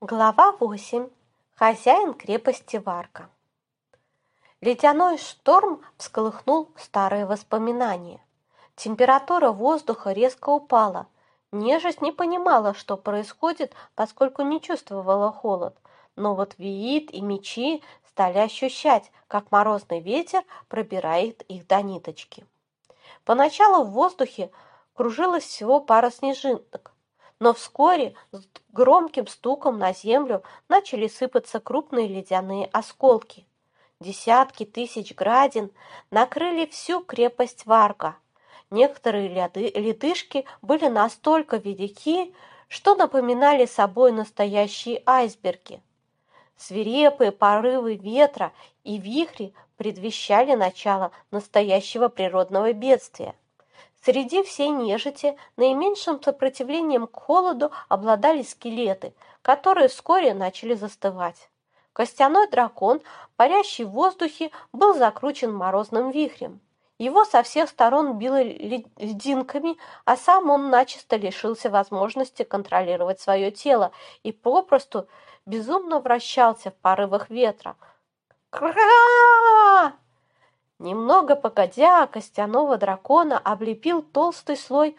Глава 8. Хозяин крепости Варка. Ледяной шторм всколыхнул старые воспоминания. Температура воздуха резко упала. Нежесть не понимала, что происходит, поскольку не чувствовала холод. Но вот Виит и мечи стали ощущать, как морозный ветер пробирает их до ниточки. Поначалу в воздухе кружилось всего пара снежинок, но вскоре с громким стуком на землю начали сыпаться крупные ледяные осколки. Десятки тысяч градин накрыли всю крепость Варга. Некоторые ляды, ледышки были настолько велики, что напоминали собой настоящие айсберги. Свирепые порывы ветра и вихри предвещали начало настоящего природного бедствия. Среди всей нежити наименьшим сопротивлением к холоду обладали скелеты, которые вскоре начали застывать. Костяной дракон, парящий в воздухе, был закручен морозным вихрем. Его со всех сторон било льдинками, а сам он начисто лишился возможности контролировать свое тело и попросту безумно вращался в порывах ветра. Кра! Немного погодя, костяного дракона облепил толстый слой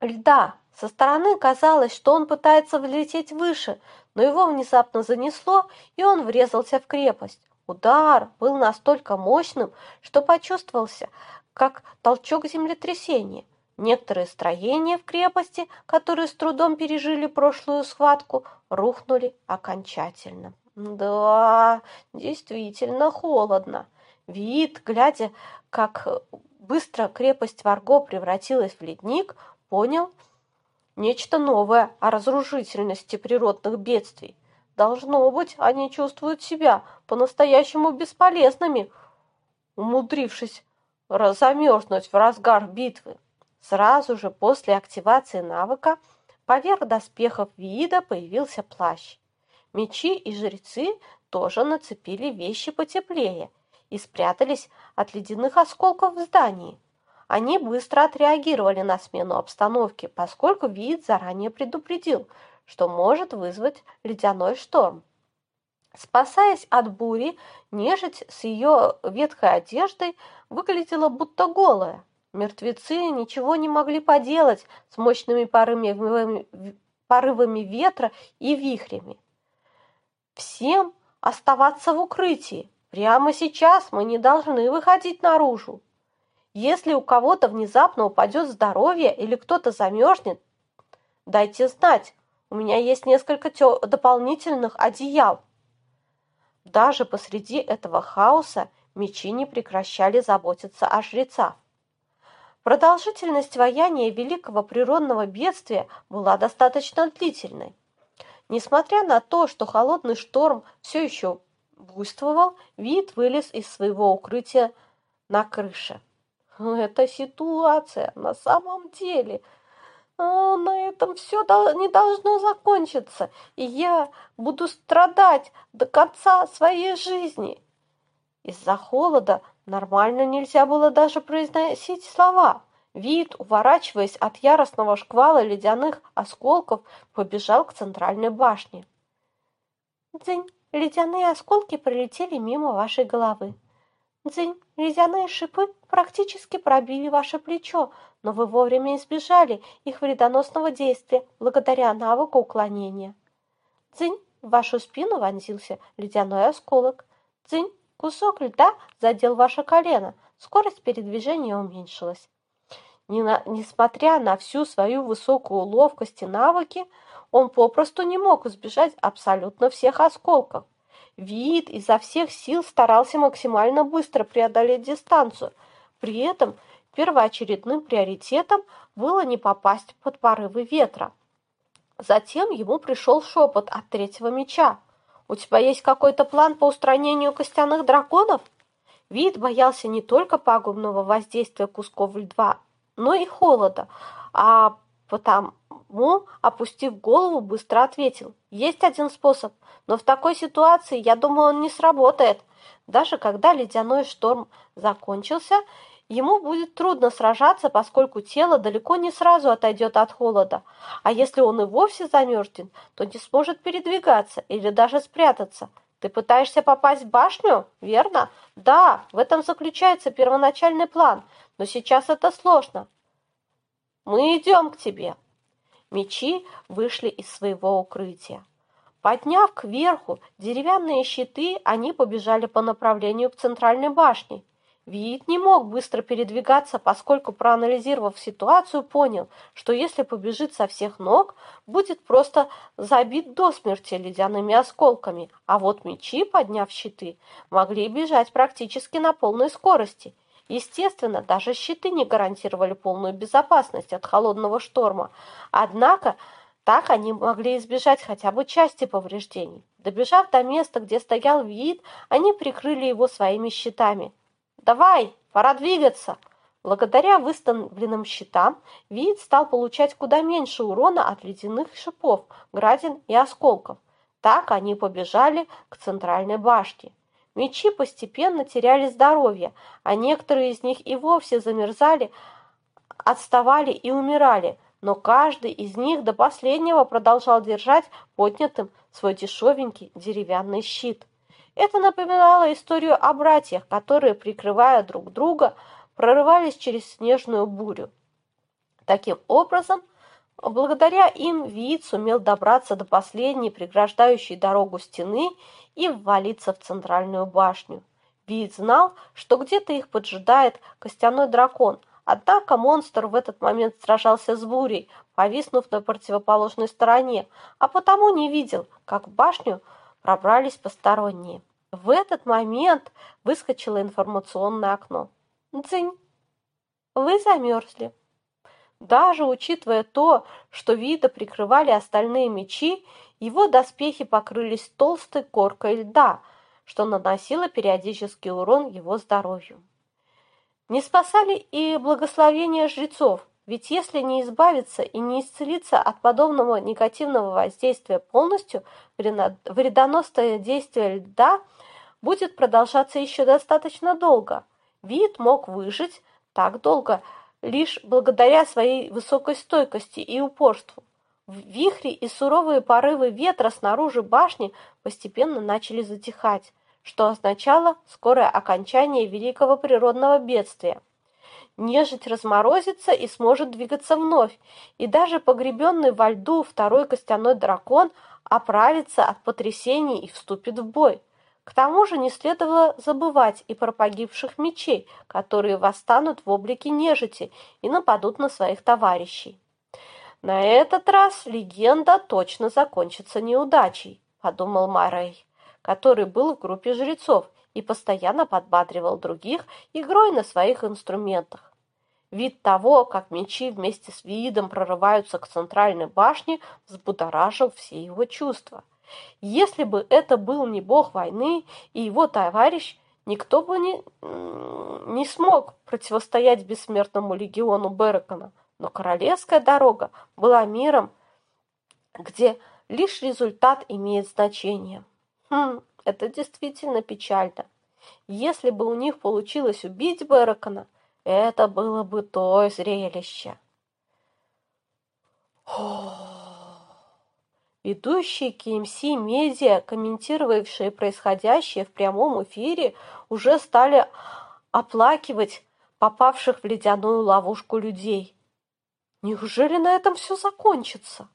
льда. Со стороны казалось, что он пытается влететь выше, но его внезапно занесло, и он врезался в крепость. Удар был настолько мощным, что почувствовался, как толчок землетрясения. Некоторые строения в крепости, которые с трудом пережили прошлую схватку, рухнули окончательно. Да, действительно холодно. Вид, глядя, как быстро крепость Варго превратилась в ледник, понял нечто новое о разрушительности природных бедствий. Должно быть, они чувствуют себя по-настоящему бесполезными, умудрившись замерзнуть в разгар битвы. Сразу же после активации навыка поверх доспехов Виида появился плащ. Мечи и жрецы тоже нацепили вещи потеплее – и спрятались от ледяных осколков в здании. Они быстро отреагировали на смену обстановки, поскольку вид заранее предупредил, что может вызвать ледяной шторм. Спасаясь от бури, нежить с ее ветхой одеждой выглядела будто голая. Мертвецы ничего не могли поделать с мощными порывами, порывами ветра и вихрями. Всем оставаться в укрытии, Прямо сейчас мы не должны выходить наружу. Если у кого-то внезапно упадет здоровье или кто-то замерзнет, дайте знать. У меня есть несколько дополнительных одеял. Даже посреди этого хаоса мечи не прекращали заботиться о жрецах. Продолжительность вояния великого природного бедствия была достаточно длительной. Несмотря на то, что холодный шторм все еще буйствовал, вид вылез из своего укрытия на крыше. Эта ситуация на самом деле... А, на этом все не должно закончиться, и я буду страдать до конца своей жизни. Из-за холода нормально нельзя было даже произносить слова. Вид, уворачиваясь от яростного шквала ледяных осколков, побежал к центральной башне. «Дзынь!» Ледяные осколки пролетели мимо вашей головы. Дзынь, ледяные шипы практически пробили ваше плечо, но вы вовремя избежали их вредоносного действия благодаря навыку уклонения. Дзынь, в вашу спину вонзился ледяной осколок. Дзынь, кусок льда задел ваше колено, скорость передвижения уменьшилась. Несмотря на всю свою высокую ловкость и навыки, он попросту не мог избежать абсолютно всех осколков. Вид изо всех сил старался максимально быстро преодолеть дистанцию. При этом первоочередным приоритетом было не попасть под порывы ветра. Затем ему пришел шепот от третьего меча. «У тебя есть какой-то план по устранению костяных драконов?» Вид боялся не только пагубного воздействия кусков льда, но и холода, а потому Му, опустив голову, быстро ответил. Есть один способ, но в такой ситуации, я думаю, он не сработает. Даже когда ледяной шторм закончился, Ему будет трудно сражаться, поскольку тело далеко не сразу отойдет от холода. А если он и вовсе замерзнет, то не сможет передвигаться или даже спрятаться. Ты пытаешься попасть в башню, верно? Да, в этом заключается первоначальный план, но сейчас это сложно. Мы идем к тебе. Мечи вышли из своего укрытия. Подняв кверху деревянные щиты, они побежали по направлению к центральной башне. Виит не мог быстро передвигаться, поскольку, проанализировав ситуацию, понял, что если побежит со всех ног, будет просто забит до смерти ледяными осколками, а вот мечи, подняв щиты, могли бежать практически на полной скорости. Естественно, даже щиты не гарантировали полную безопасность от холодного шторма, однако так они могли избежать хотя бы части повреждений. Добежав до места, где стоял Виит, они прикрыли его своими щитами – «Давай, пора двигаться!» Благодаря выставленным щитам вид стал получать куда меньше урона от ледяных шипов, градин и осколков. Так они побежали к центральной башне. Мечи постепенно теряли здоровье, а некоторые из них и вовсе замерзали, отставали и умирали, но каждый из них до последнего продолжал держать поднятым свой дешевенький деревянный щит. Это напоминало историю о братьях, которые, прикрывая друг друга, прорывались через снежную бурю. Таким образом, благодаря им Виит сумел добраться до последней преграждающей дорогу стены и ввалиться в центральную башню. Виит знал, что где-то их поджидает костяной дракон, однако монстр в этот момент сражался с бурей, повиснув на противоположной стороне, а потому не видел, как в башню пробрались посторонние. В этот момент выскочило информационное окно. Дзынь! Вы замерзли. Даже учитывая то, что вида прикрывали остальные мечи, его доспехи покрылись толстой коркой льда, что наносило периодический урон его здоровью. Не спасали и благословения жрецов, ведь если не избавиться и не исцелиться от подобного негативного воздействия полностью, вредоносное действие льда будет продолжаться еще достаточно долго. Вид мог выжить так долго лишь благодаря своей высокой стойкости и упорству. Вихри и суровые порывы ветра снаружи башни постепенно начали затихать, что означало скорое окончание великого природного бедствия. Нежить разморозится и сможет двигаться вновь, и даже погребенный во льду второй костяной дракон оправится от потрясений и вступит в бой. К тому же не следовало забывать и про погибших мечей, которые восстанут в облике нежити и нападут на своих товарищей. На этот раз легенда точно закончится неудачей, подумал Марей, который был в группе жрецов и постоянно подбадривал других игрой на своих инструментах. Вид того, как мечи вместе с видом прорываются к центральной башне, взбудоражил все его чувства. Если бы это был не бог войны и его товарищ, никто бы не, не смог противостоять бессмертному легиону Беракона. Но королевская дорога была миром, где лишь результат имеет значение. Хм, это действительно печально. Если бы у них получилось убить Беракона, это было бы то зрелище. Ведущие KMC медиа, комментировавшие происходящее в прямом эфире, уже стали оплакивать попавших в ледяную ловушку людей. Неужели на этом все закончится?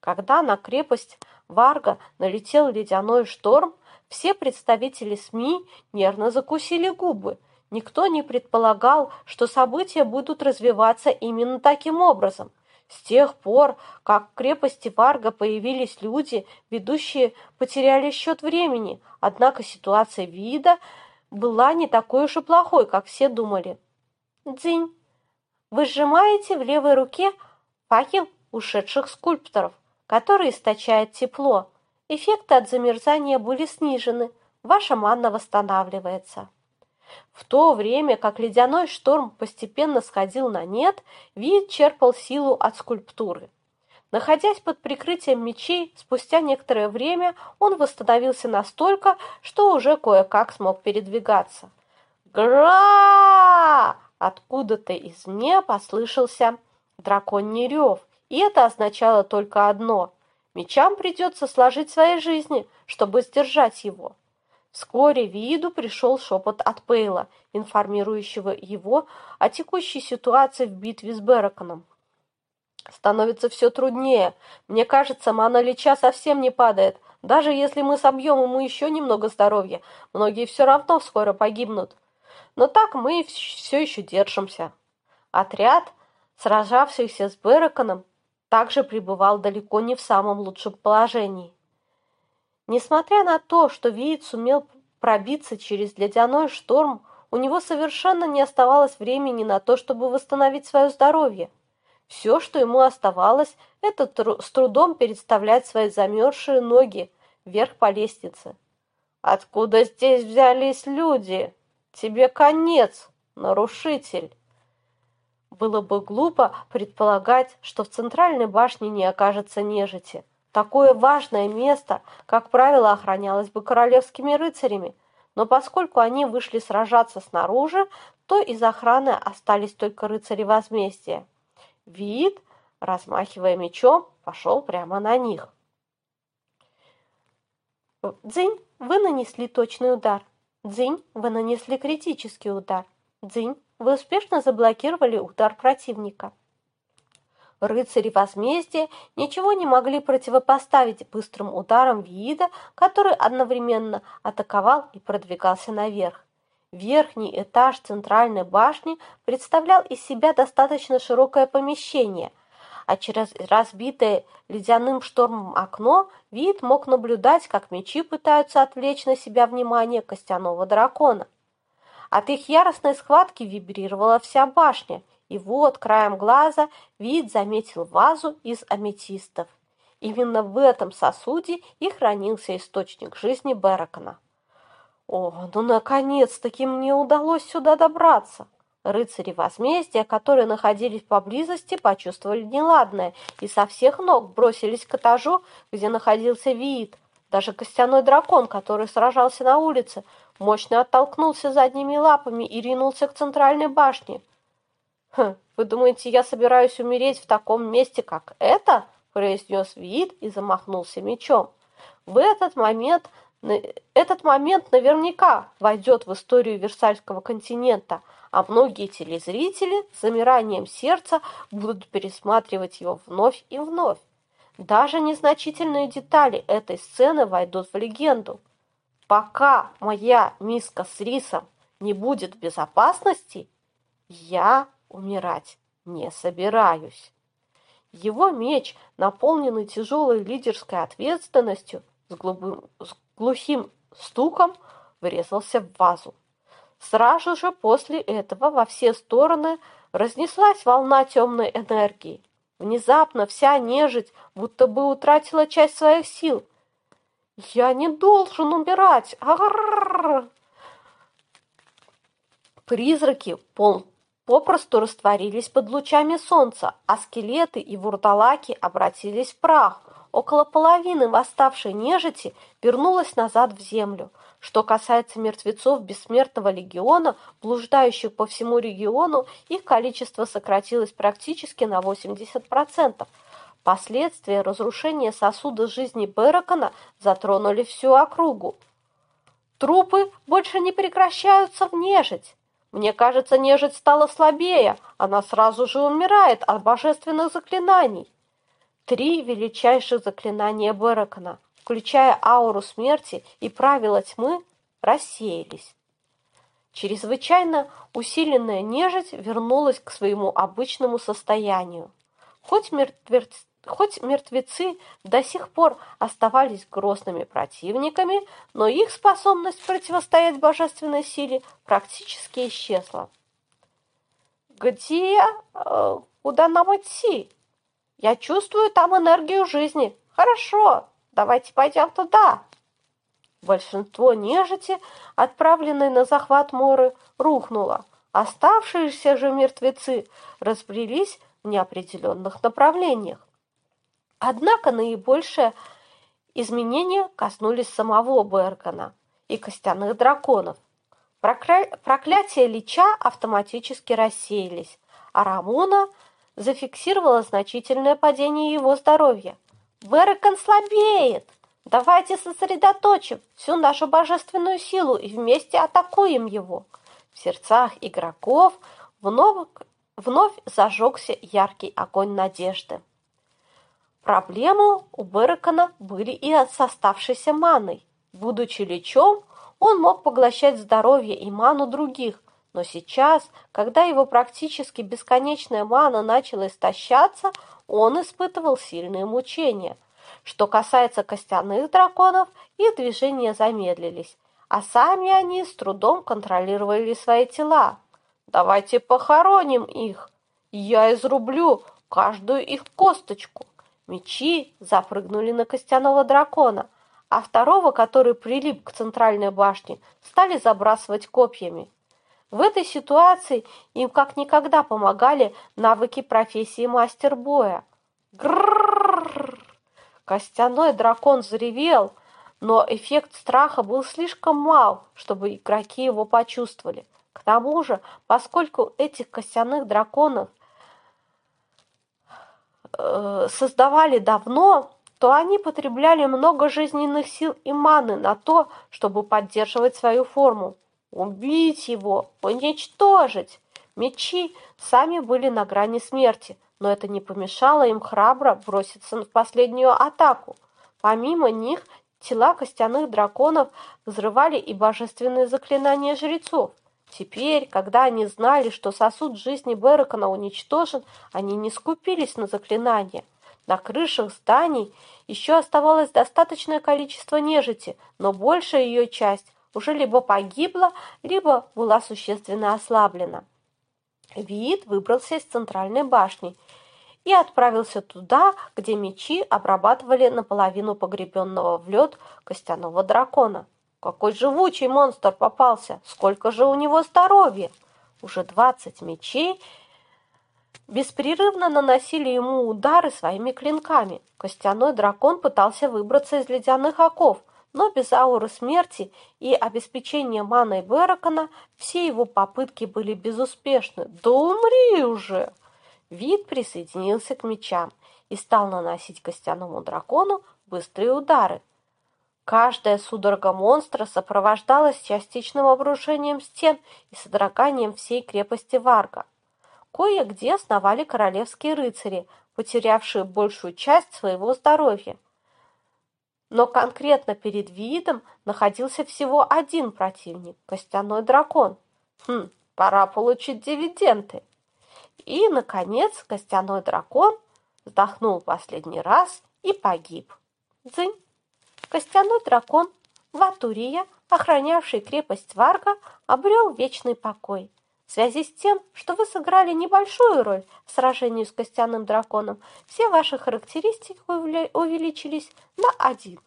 Когда на крепость Варга налетел ледяной шторм, все представители СМИ нервно закусили губы Никто не предполагал, что события будут развиваться именно таким образом. С тех пор, как в крепости Варга появились люди, ведущие потеряли счет времени, однако ситуация вида была не такой уж и плохой, как все думали. Дзинь. Вы сжимаете в левой руке факел ушедших скульпторов, который источает тепло. Эффекты от замерзания были снижены. Ваша манна восстанавливается. В то время как ледяной шторм постепенно сходил на нет, вид черпал силу от скульптуры. Находясь под прикрытием мечей, спустя некоторое время он восстановился настолько, что уже кое-как смог передвигаться. «Гра!» Откуда-то извне послышался драконий рев, и это означало только одно – мечам придется сложить свои жизни, чтобы сдержать его. Вскоре Виду пришел шепот от Пейла, информирующего его о текущей ситуации в битве с Бераконом. Становится все труднее. Мне кажется, мана Лича совсем не падает. Даже если мы собьем ему еще немного здоровья, многие все равно скоро погибнут. Но так мы все еще держимся. Отряд, сражавшийся с Бераконом, также пребывал далеко не в самом лучшем положении. Несмотря на то, что Виит сумел пробиться через ледяной шторм, у него совершенно не оставалось времени на то, чтобы восстановить свое здоровье. Все, что ему оставалось, это тру с трудом переставлять свои замерзшие ноги вверх по лестнице. «Откуда здесь взялись люди? Тебе конец, нарушитель!» Было бы глупо предполагать, что в центральной башне не окажется нежити. Такое важное место, как правило, охранялось бы королевскими рыцарями, но поскольку они вышли сражаться снаружи, то из охраны остались только рыцари возмездия. Вид, размахивая мечом, пошел прямо на них. Дзынь, вы нанесли точный удар. Дзынь, вы нанесли критический удар. Дзынь, вы успешно заблокировали удар противника. Рыцари возмездия ничего не могли противопоставить быстрым ударам Виида, который одновременно атаковал и продвигался наверх. Верхний этаж центральной башни представлял из себя достаточно широкое помещение, а через разбитое ледяным штормом окно вид мог наблюдать, как мечи пытаются отвлечь на себя внимание костяного дракона. От их яростной схватки вибрировала вся башня, и вот краем глаза вид заметил вазу из аметистов. Именно в этом сосуде и хранился источник жизни Беракона. О, ну наконец-таки мне удалось сюда добраться. Рыцари возмездия, которые находились поблизости, почувствовали неладное и со всех ног бросились к этажу, где находился Виит. Даже костяной дракон, который сражался на улице, мощно оттолкнулся задними лапами и ринулся к центральной башне. «Хм, вы думаете, я собираюсь умереть в таком месте, как это?» произнес Виит и замахнулся мечом. В этот момент этот момент наверняка войдет в историю Версальского континента, а многие телезрители с замиранием сердца будут пересматривать его вновь и вновь. Даже незначительные детали этой сцены войдут в легенду. Пока моя миска с рисом не будет в безопасности, я умирать не собираюсь. Его меч, наполненный тяжелой лидерской ответственностью, с, глубым, с глухим стуком врезался в вазу. Сразу же после этого во все стороны разнеслась волна темной энергии. Внезапно вся нежить будто бы утратила часть своих сил. «Я не должен умирать!» Призраки пол попросту растворились под лучами солнца, а скелеты и вурдалаки обратились в прах. Около половины восставшей нежити вернулась назад в землю. Что касается мертвецов Бессмертного легиона, блуждающих по всему региону, их количество сократилось практически на 80%. Последствия разрушения сосуда жизни Беракона затронули всю округу. Трупы больше не прекращаются в нежить. Мне кажется, нежить стала слабее, она сразу же умирает от божественных заклинаний. Три величайших заклинания Беракона, включая ауру смерти и правила тьмы, рассеялись. Чрезвычайно усиленная нежить вернулась к своему обычному состоянию. Хоть, мертвец... Хоть мертвецы до сих пор оставались грозными противниками, но их способность противостоять божественной силе практически исчезла. «Где... Э, куда нам идти?» Я чувствую там энергию жизни. Хорошо, давайте пойдем туда. Большинство нежити, отправленной на захват Моры, рухнуло. Оставшиеся же мертвецы разбрелись в неопределенных направлениях. Однако наибольшее изменения коснулись самого Бергана и костяных драконов. Проклятия Лича автоматически рассеялись, а Рамона зафиксировала значительное падение его здоровья. «Берекон слабеет! Давайте сосредоточим всю нашу божественную силу и вместе атакуем его!» В сердцах игроков вновь, вновь зажегся яркий огонь надежды. Проблемы у Берекона были и с оставшейся маной. Будучи лечом, он мог поглощать здоровье и ману других, но сейчас, когда его практически бесконечная мана начала истощаться, он испытывал сильные мучения. Что касается костяных драконов, их движения замедлились, а сами они с трудом контролировали свои тела. «Давайте похороним их! Я изрублю каждую их косточку!» Мечи запрыгнули на костяного дракона, а второго, который прилип к центральной башне, стали забрасывать копьями. В этой ситуации им как никогда помогали навыки профессии мастер боя. Грррррр! Костяной дракон заревел, но эффект страха был слишком мал, чтобы игроки его почувствовали. К тому же, поскольку этих костяных драконов создавали давно, то они потребляли много жизненных сил и маны на то, чтобы поддерживать свою форму. Убить его, уничтожить! Мечи сами были на грани смерти, но это не помешало им храбро броситься в последнюю атаку. Помимо них, тела костяных драконов взрывали и божественные заклинания жрецов. Теперь, когда они знали, что сосуд жизни Беракона уничтожен, они не скупились на заклинания. На крышах зданий еще оставалось достаточное количество нежити, но большая ее часть уже либо погибла, либо была существенно ослаблена. Виит выбрался из центральной башни и отправился туда, где мечи обрабатывали наполовину погребенного в лед костяного дракона. Какой живучий монстр попался! Сколько же у него здоровья! Уже двадцать мечей беспрерывно наносили ему удары своими клинками. Костяной дракон пытался выбраться из ледяных оков, но без ауры смерти и обеспечения маной Беракона все его попытки были безуспешны. «Да умри уже!» Вид присоединился к мечам и стал наносить костяному дракону быстрые удары. Каждая судорога монстра сопровождалась частичным обрушением стен и содроганием всей крепости Варга. Кое-где сновали королевские рыцари, потерявшие большую часть своего здоровья. Но конкретно перед видом находился всего один противник – костяной дракон. Хм, пора получить дивиденды. И, наконец, костяной дракон вздохнул последний раз и погиб. Дзынь! Костяной дракон Ватурия, охранявший крепость Варга, обрел вечный покой. В связи с тем, что вы сыграли небольшую роль в сражении с костяным драконом, все ваши характеристики увеличились на один.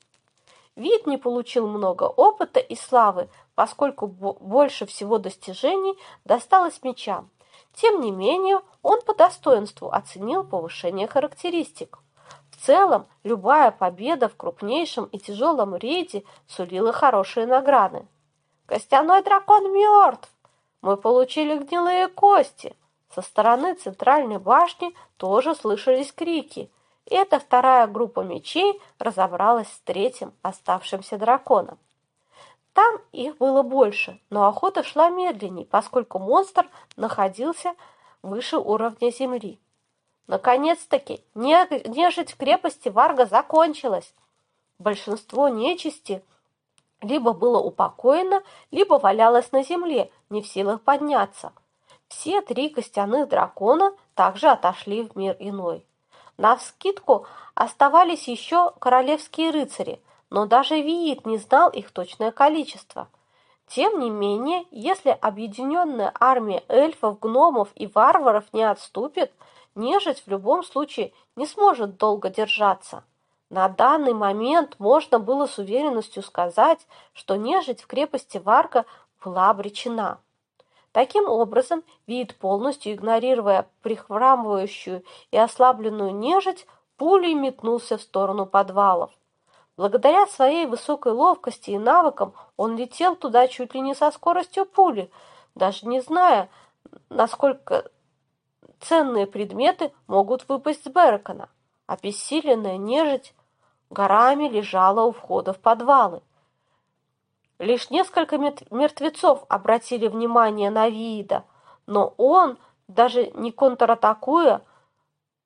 Вид не получил много опыта и славы, поскольку больше всего достижений досталось мечам. Тем не менее, он по достоинству оценил повышение характеристик. Целом, любая победа в крупнейшем и тяжелом рейде сулила хорошие награды. «Костяной дракон мертв! Мы получили гнилые кости!» Со стороны центральной башни тоже слышались крики. И эта вторая группа мечей разобралась с третьим оставшимся драконом. Там их было больше, но охота шла медленней, поскольку монстр находился выше уровня земли. Наконец-таки нежить в крепости Варга закончилась. Большинство нечисти либо было упокоено, либо валялось на земле, не в силах подняться. Все три костяных дракона также отошли в мир иной. На вскидку оставались еще королевские рыцари, но даже Виит не знал их точное количество. Тем не менее, если объединенная армия эльфов, гномов и варваров не отступит, нежить в любом случае не сможет долго держаться. На данный момент можно было с уверенностью сказать, что нежить в крепости Варга была обречена. Таким образом, вид, полностью игнорируя прихрамывающую и ослабленную нежить, пулей метнулся в сторону подвалов. Благодаря своей высокой ловкости и навыкам он летел туда чуть ли не со скоростью пули, даже не зная, насколько ценные предметы могут выпасть с Беракона. Обессиленная нежить горами лежала у входа в подвалы. Лишь несколько мертвецов обратили внимание на Виида, но он, даже не контратакуя,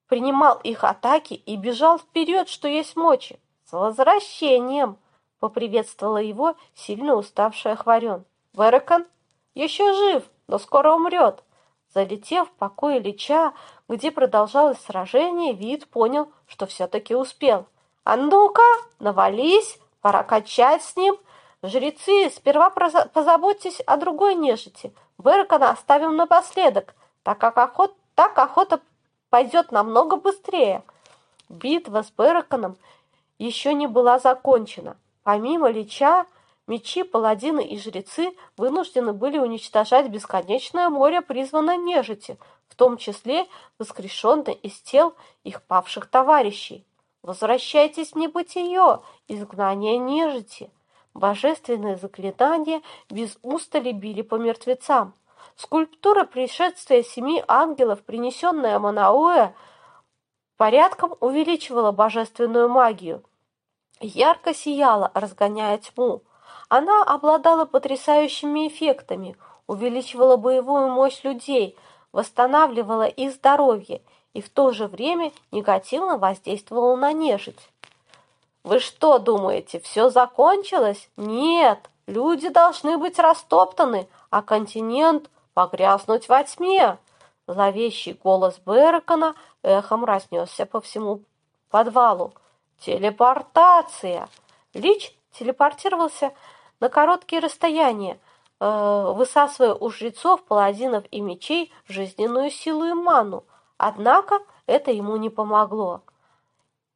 принимал их атаки и бежал вперед, что есть мочи. «С возвращением!» — поприветствовала его сильно уставшая Хварен. «Верекон еще жив, но скоро умрет!» Залетев в покой Ильича, где продолжалось сражение, вид понял, что все-таки успел. «А ну-ка, навались, пора качать с ним!» «Жрецы, сперва позаботьтесь о другой нежити. Беркона оставим напоследок, так как охот, так охота пойдет намного быстрее». Битва с Берконом еще не была закончена. Помимо Лича, мечи, паладины и жрецы вынуждены были уничтожать бесконечное море призванной нежити, в том числе воскрешенной из тел их павших товарищей. Возвращайтесь в небытие, изгнание нежити. Божественные заклинания без устали били по мертвецам. Скульптура пришествия семи ангелов, принесенная Манауэ, порядком увеличивала божественную магию. Ярко сияла, разгоняя тьму. Она обладала потрясающими эффектами, увеличивала боевую мощь людей, восстанавливала их здоровье и в то же время негативно воздействовала на нежить. Вы что думаете, все закончилось? Нет, люди должны быть растоптаны, а континент погрязнуть во тьме. Зловещий голос Беркона эхом разнесся по всему подвалу. Телепортация! Лич телепортировался на короткие расстояния, э, высасывая у жрецов, паладинов и мечей жизненную силу и ману. Однако это ему не помогло.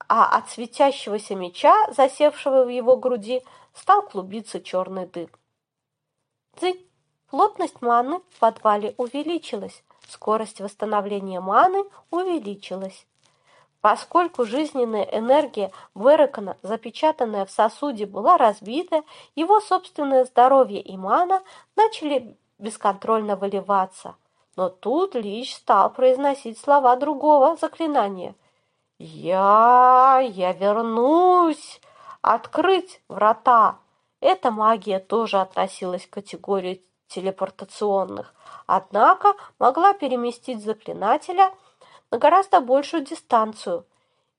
А от светящегося меча, засевшего в его груди, стал клубиться черный дым. Дзынь! Плотность маны в подвале увеличилась, скорость восстановления маны увеличилась. Поскольку жизненная энергия Верекона, запечатанная в сосуде, была разбита, его собственное здоровье и мана начали бесконтрольно выливаться. Но тут Лич стал произносить слова другого заклинания. «Я... я вернусь! Открыть врата!» Эта магия тоже относилась к категории телепортационных, однако могла переместить заклинателя на гораздо большую дистанцию.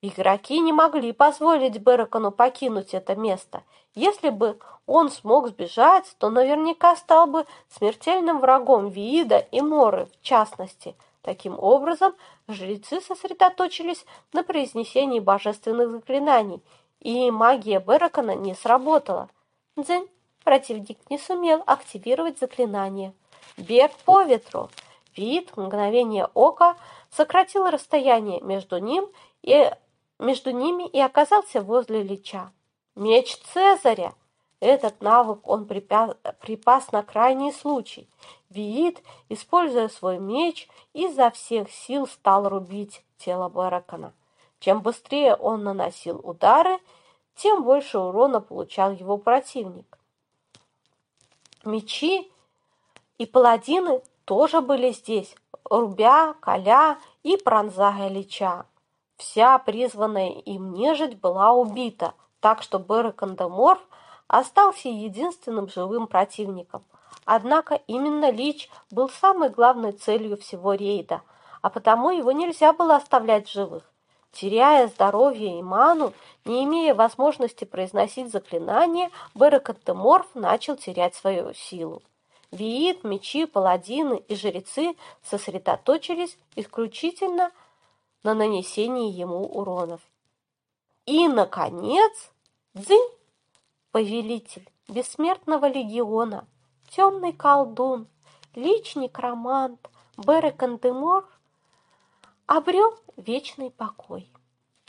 Игроки не могли позволить Беракону покинуть это место. Если бы он смог сбежать, то наверняка стал бы смертельным врагом Виида и Моры в частности. Таким образом, жрецы сосредоточились на произнесении божественных заклинаний, и магия Беракона не сработала. Дзень Противник не сумел активировать заклинание. Бег по ветру. Вид мгновение ока сократил расстояние между ним и между ними и оказался возле Лича. Меч Цезаря! Этот навык он припас на крайний случай. Виит, используя свой меч, изо всех сил стал рубить тело Баракана. Чем быстрее он наносил удары, тем больше урона получал его противник. Мечи и паладины тоже были здесь, рубя, коля и пронзая лича. Вся призванная им нежить была убита, так что Берекандеморф остался единственным живым противником. Однако именно Лич был самой главной целью всего рейда, а потому его нельзя было оставлять в живых. Теряя здоровье и ману, не имея возможности произносить заклинания, Берекатеморф начал терять свою силу. Виит, мечи, паладины и жрецы сосредоточились исключительно на нанесении ему уронов. И, наконец, Дзынь, повелитель бессмертного легиона, темный колдун, личник романт, Берекандеморф обрел вечный покой.